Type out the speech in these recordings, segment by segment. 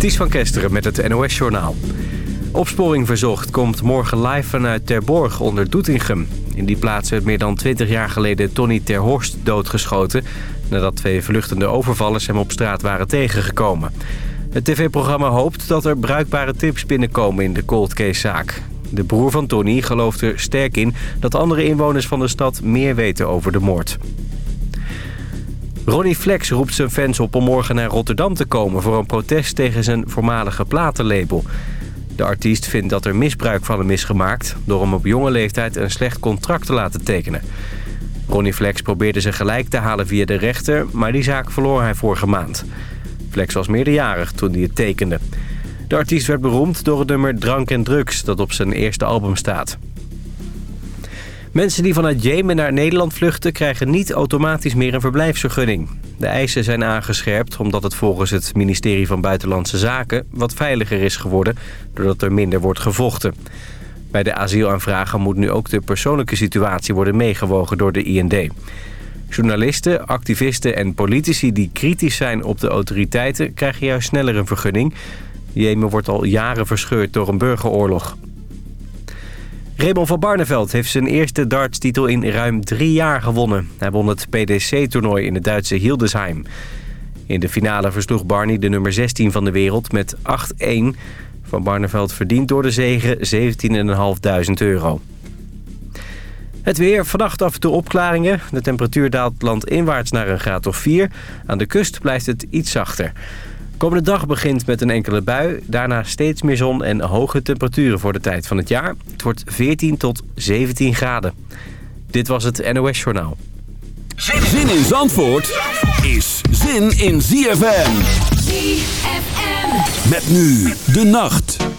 Ties van Kesteren met het NOS-journaal. Opsporing Verzocht komt morgen live vanuit Terborg onder Doetinchem. In die plaats werd meer dan 20 jaar geleden Tony Terhorst doodgeschoten... nadat twee vluchtende overvallers hem op straat waren tegengekomen. Het tv-programma hoopt dat er bruikbare tips binnenkomen in de cold case-zaak. De broer van Tony gelooft er sterk in dat andere inwoners van de stad meer weten over de moord. Ronnie Flex roept zijn fans op om morgen naar Rotterdam te komen... voor een protest tegen zijn voormalige platenlabel. De artiest vindt dat er misbruik van hem is gemaakt... door hem op jonge leeftijd een slecht contract te laten tekenen. Ronnie Flex probeerde ze gelijk te halen via de rechter... maar die zaak verloor hij vorige maand. Flex was meerderjarig toen hij het tekende. De artiest werd beroemd door het nummer Drank en Drugs... dat op zijn eerste album staat. Mensen die vanuit Jemen naar Nederland vluchten... krijgen niet automatisch meer een verblijfsvergunning. De eisen zijn aangescherpt omdat het volgens het ministerie van Buitenlandse Zaken... wat veiliger is geworden doordat er minder wordt gevochten. Bij de asielaanvragen moet nu ook de persoonlijke situatie worden meegewogen door de IND. Journalisten, activisten en politici die kritisch zijn op de autoriteiten... krijgen juist sneller een vergunning. Jemen wordt al jaren verscheurd door een burgeroorlog. Raymond van Barneveld heeft zijn eerste dartstitel in ruim drie jaar gewonnen. Hij won het PDC-toernooi in het Duitse Hildesheim. In de finale versloeg Barney de nummer 16 van de wereld met 8-1. Van Barneveld verdient door de zegen 17.500 euro. Het weer, vannacht af en toe opklaringen. De temperatuur daalt landinwaarts naar een graad of 4. Aan de kust blijft het iets zachter. Komende dag begint met een enkele bui. Daarna steeds meer zon en hoge temperaturen voor de tijd van het jaar. Het wordt 14 tot 17 graden. Dit was het NOS Journaal. Zin in Zandvoort is zin in ZFM. ZFM. Met nu de nacht.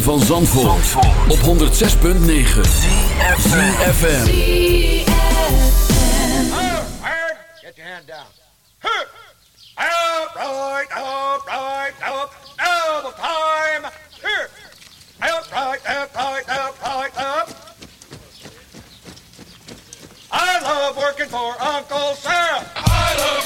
van Zandvoort, Zandvoort. op 106.9 CFFM Get your hand down Her. Up, right, up, right, up Now the time Here Up, right, up, right, up, right, up I love working for Uncle Sam I love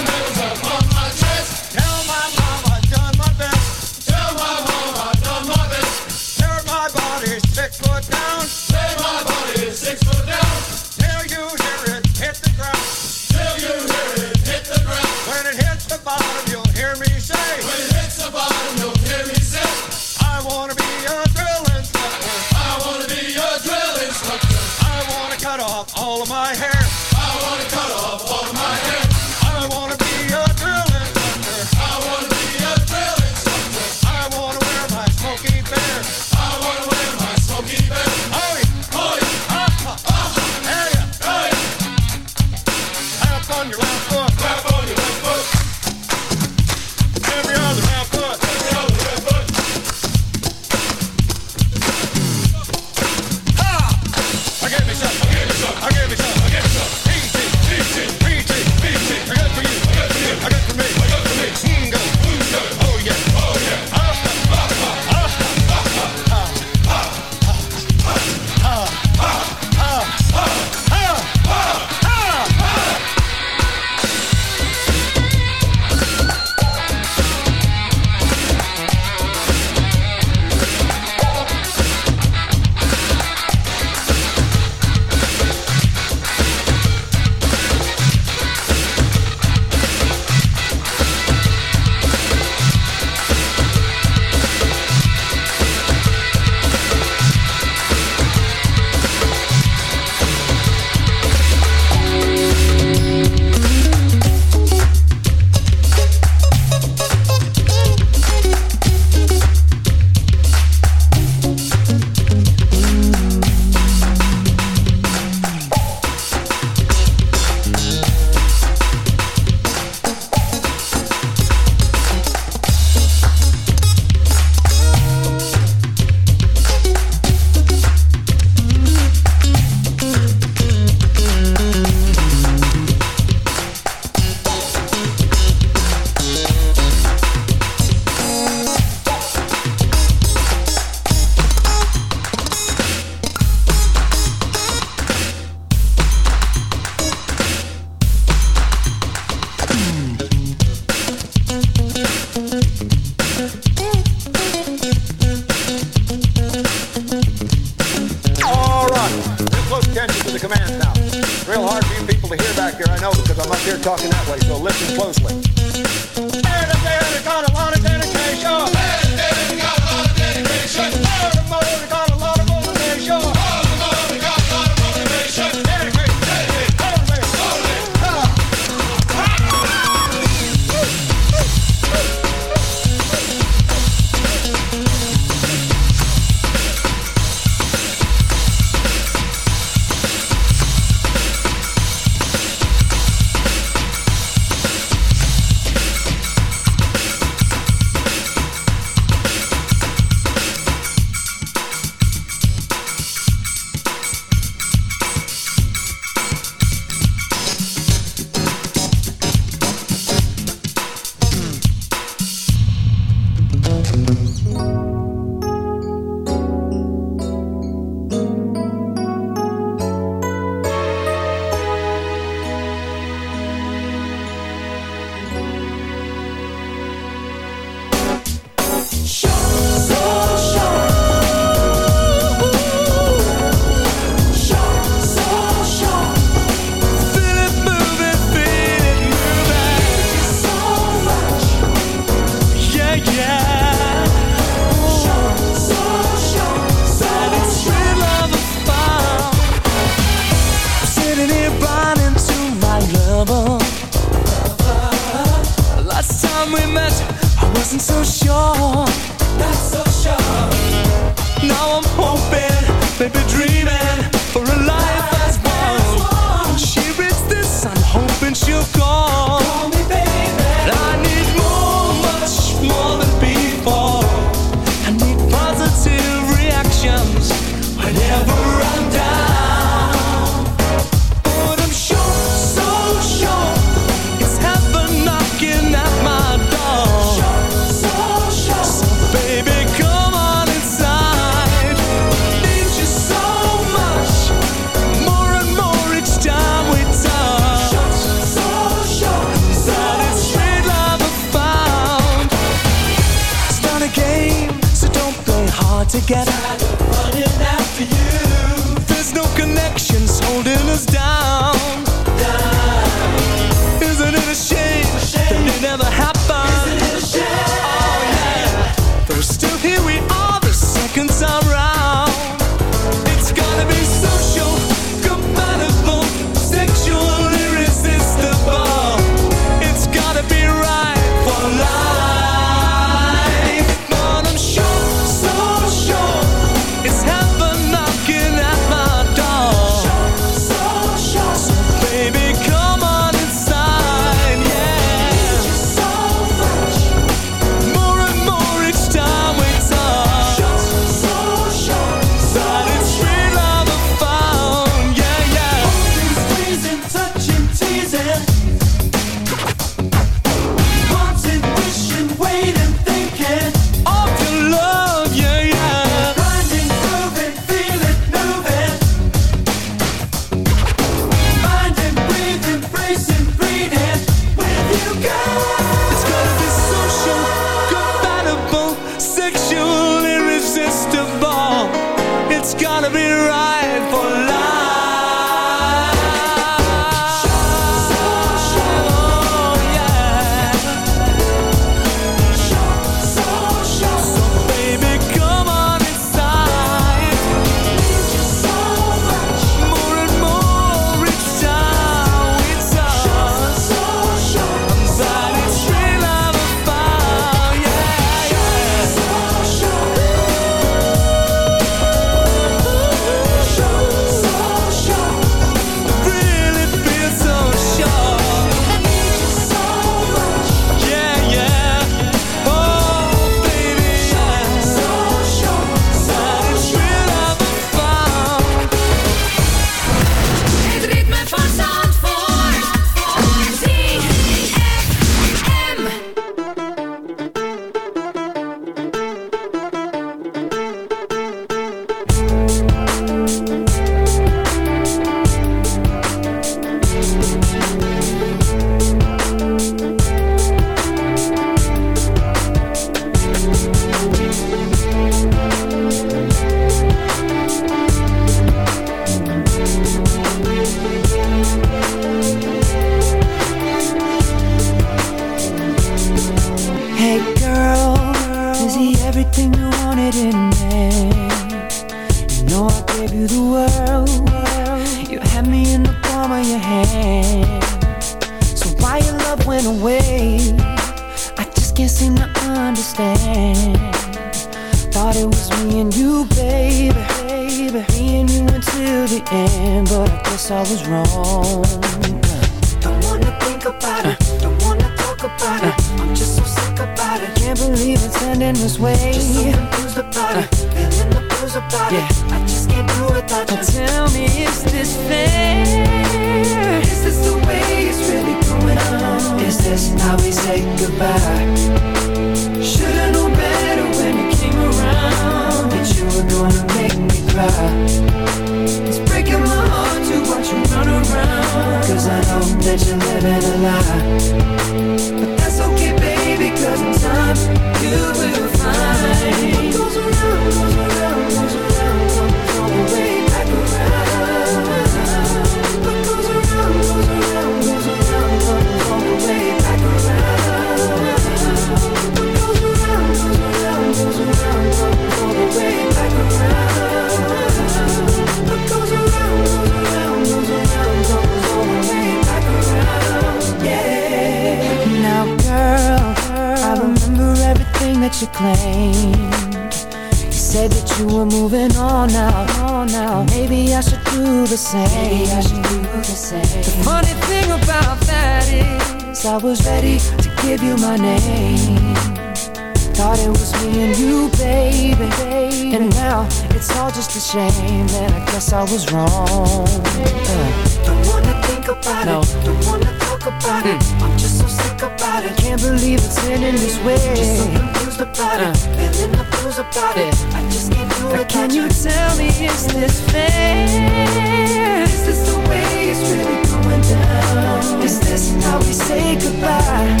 thought it was me and you, baby. baby. And now it's all just a shame, that I guess I was wrong. Uh. Don't wanna think about no. it, don't wanna talk about mm. it. Hmm. I'm just so sick about it. Can't believe it's ending this way. Just so confused about uh. it, feeling the blues about yeah. it. I just can't do it. Can you tell me is this fair? Is this the way it's really going down? Is this how we say goodbye?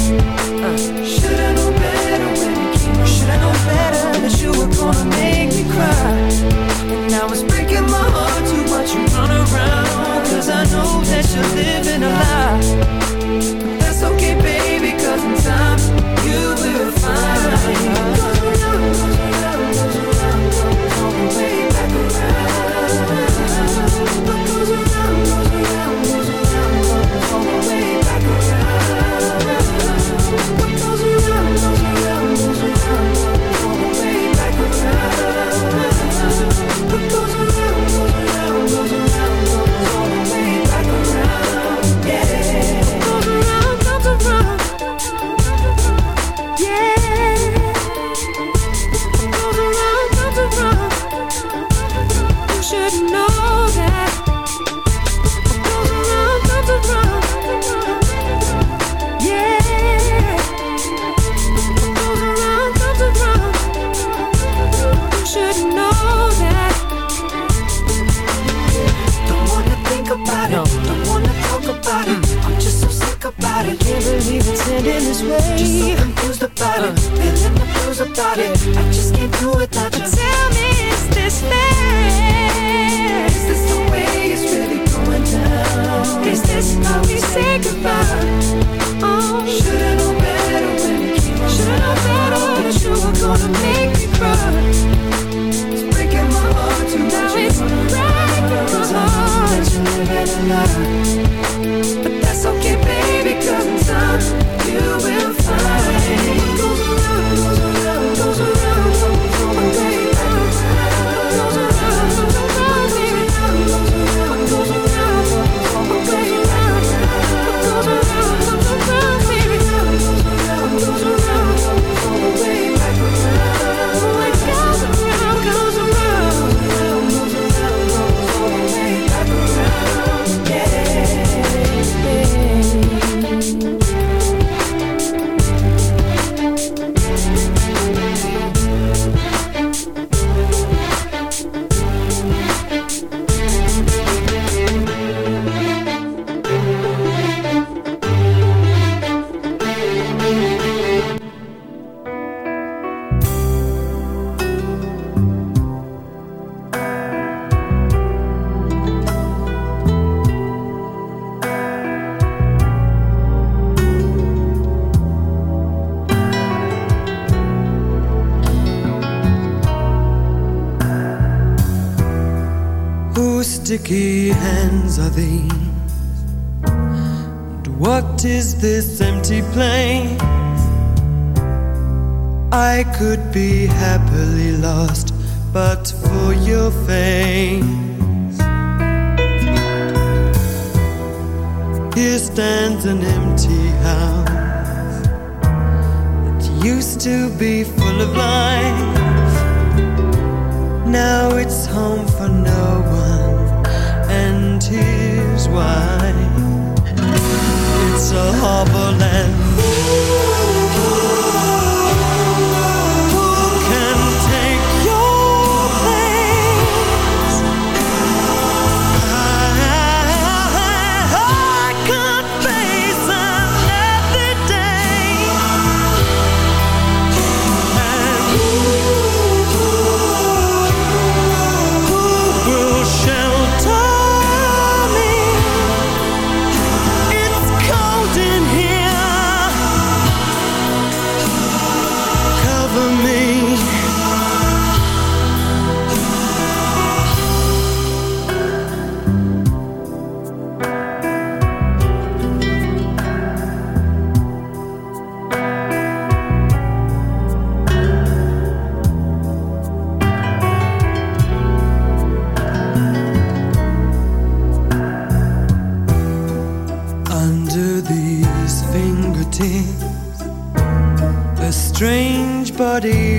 Uh. Should've better. Should I know better that you were gonna make me cry? Now it's breaking my heart you run I know that you're living a lie. to be full of life. Now it's home for no one, and here's why. It's a harbor land. somebody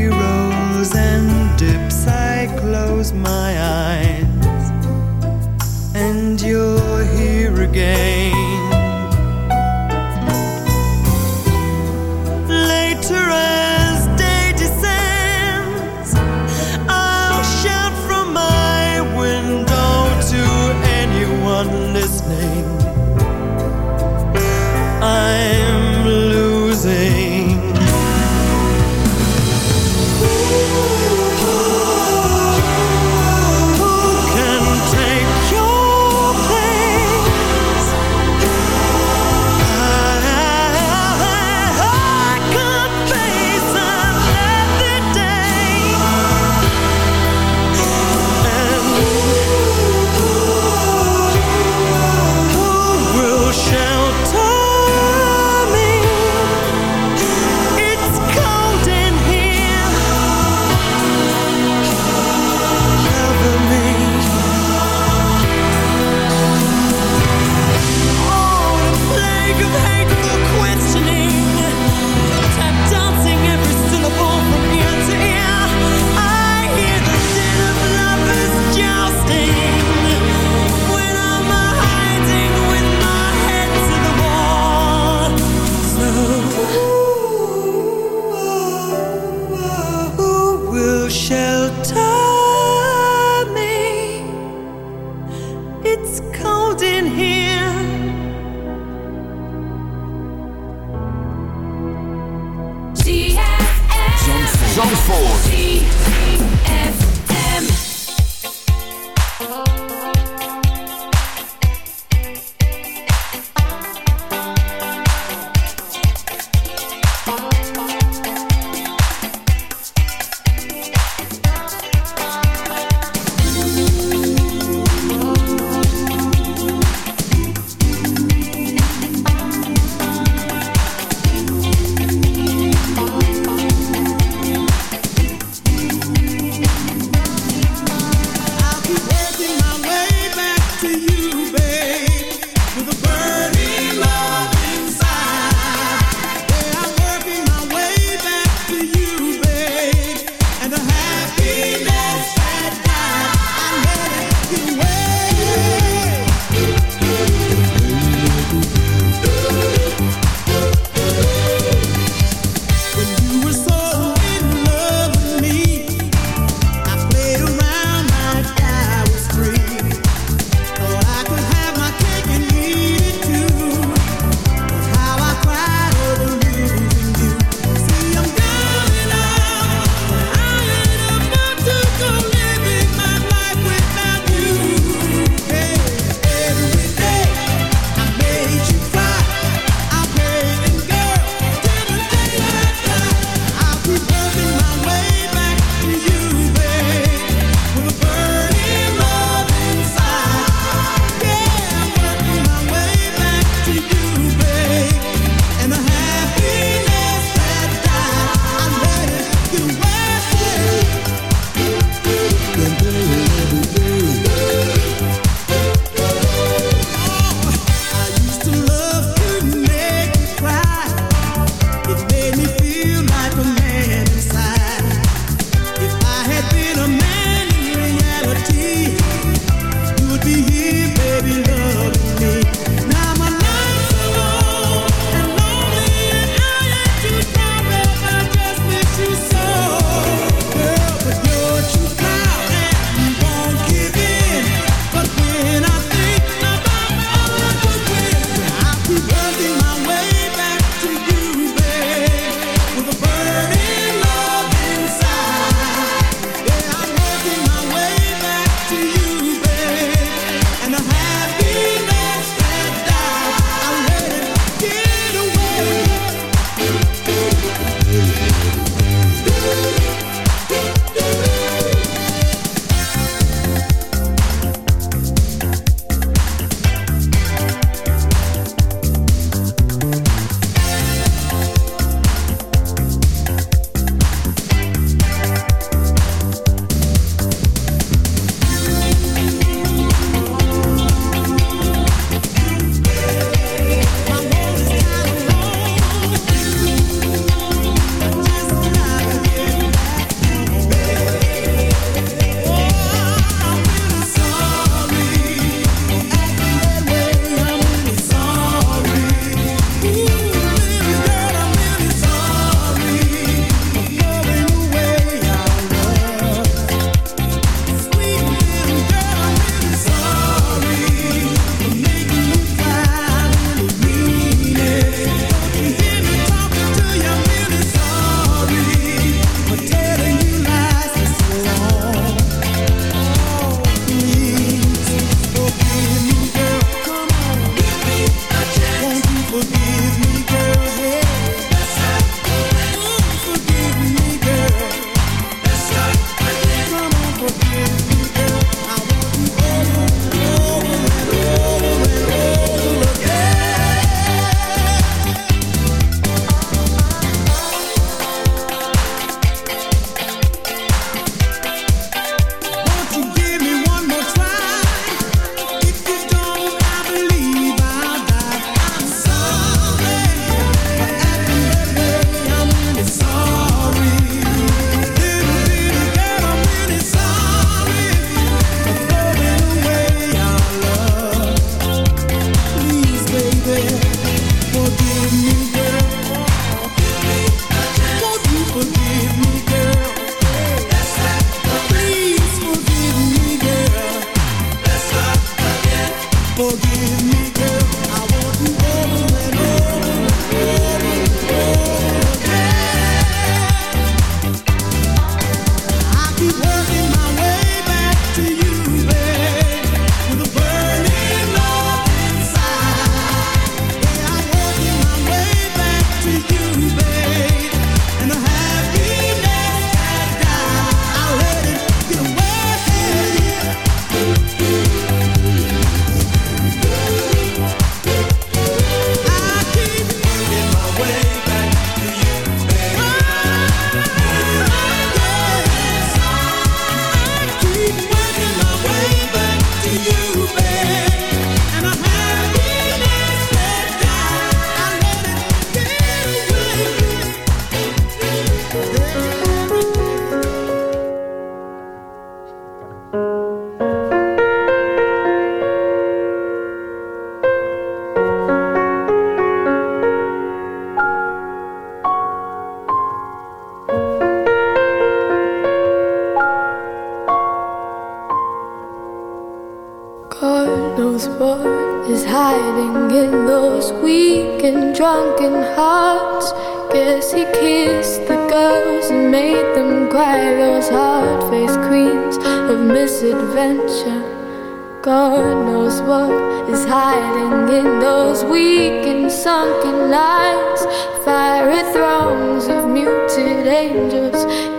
hiding in those weak and sunken lines, fiery throngs of muted angels.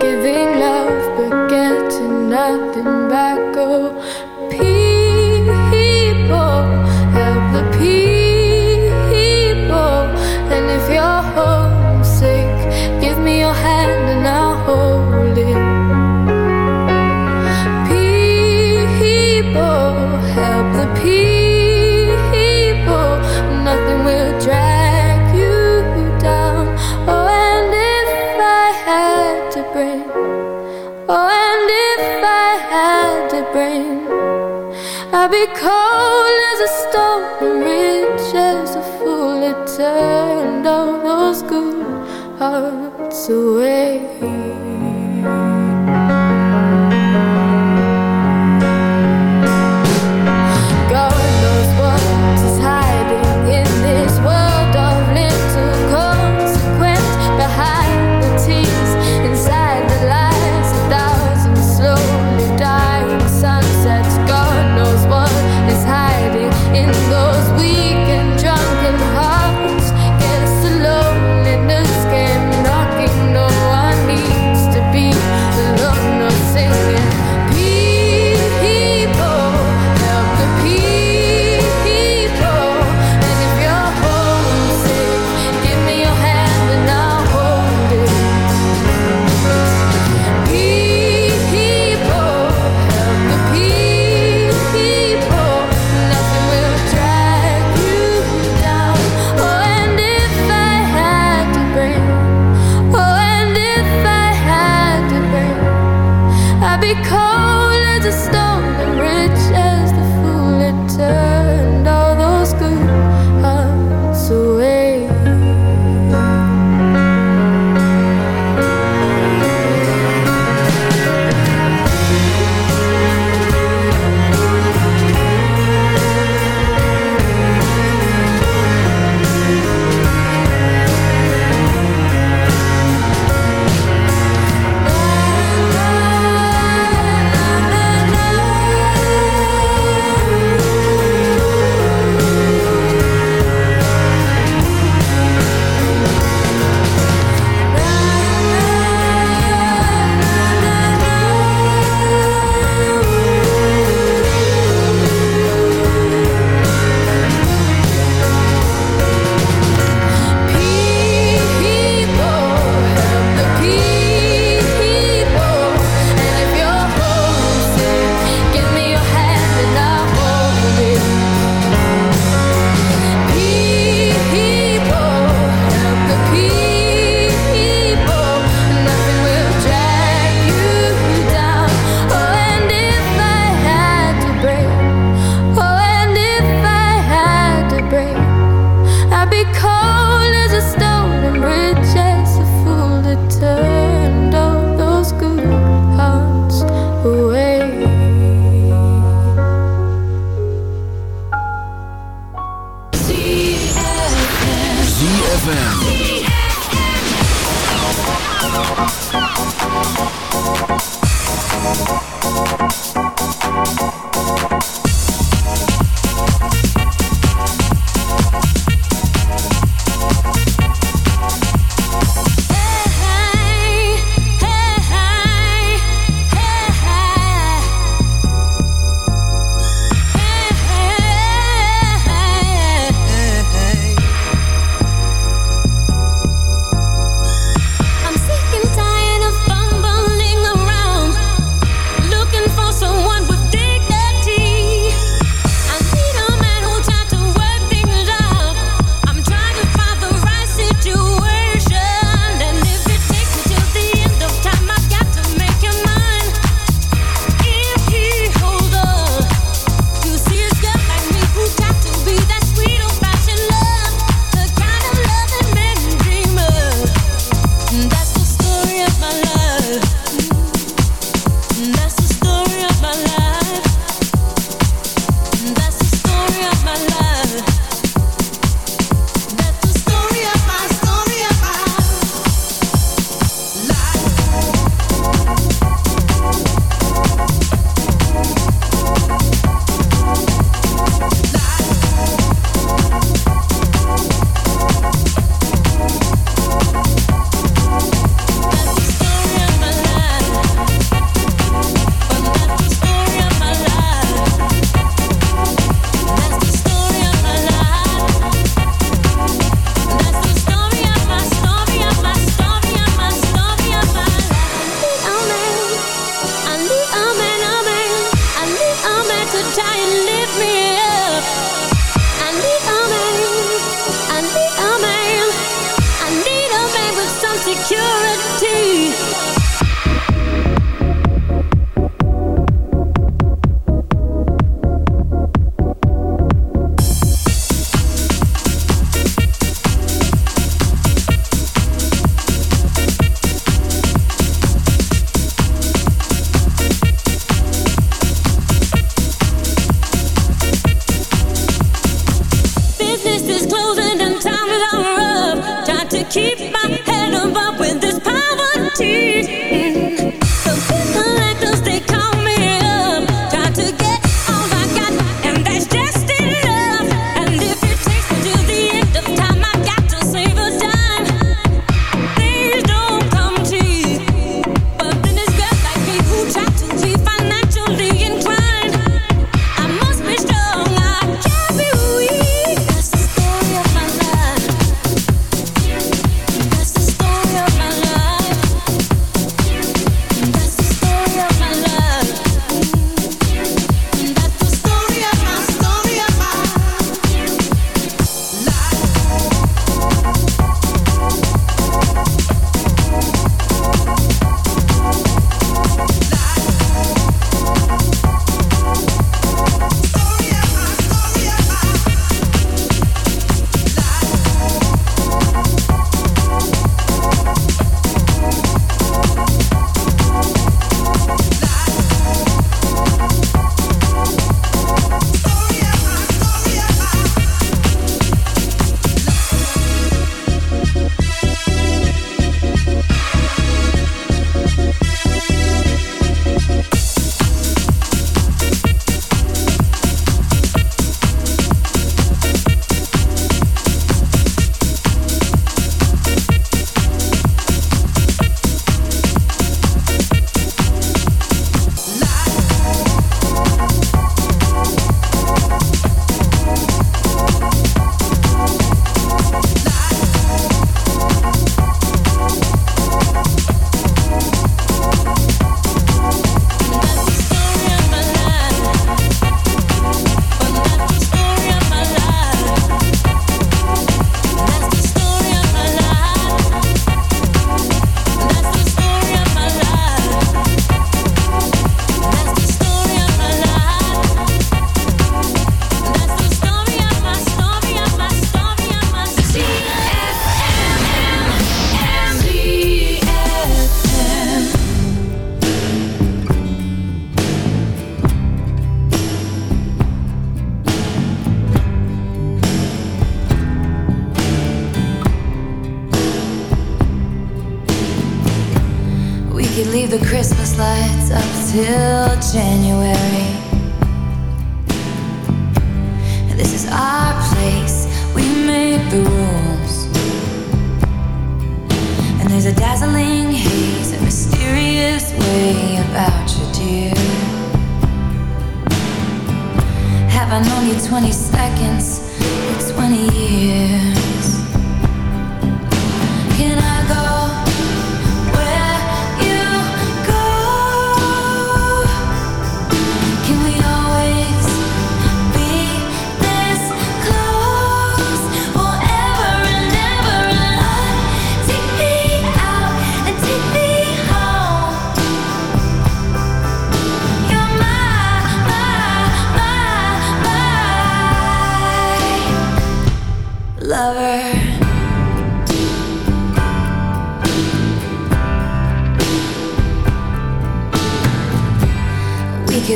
be cold as a stone, rich as a fool. It turned all those good hearts away. because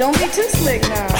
Don't be too slick now.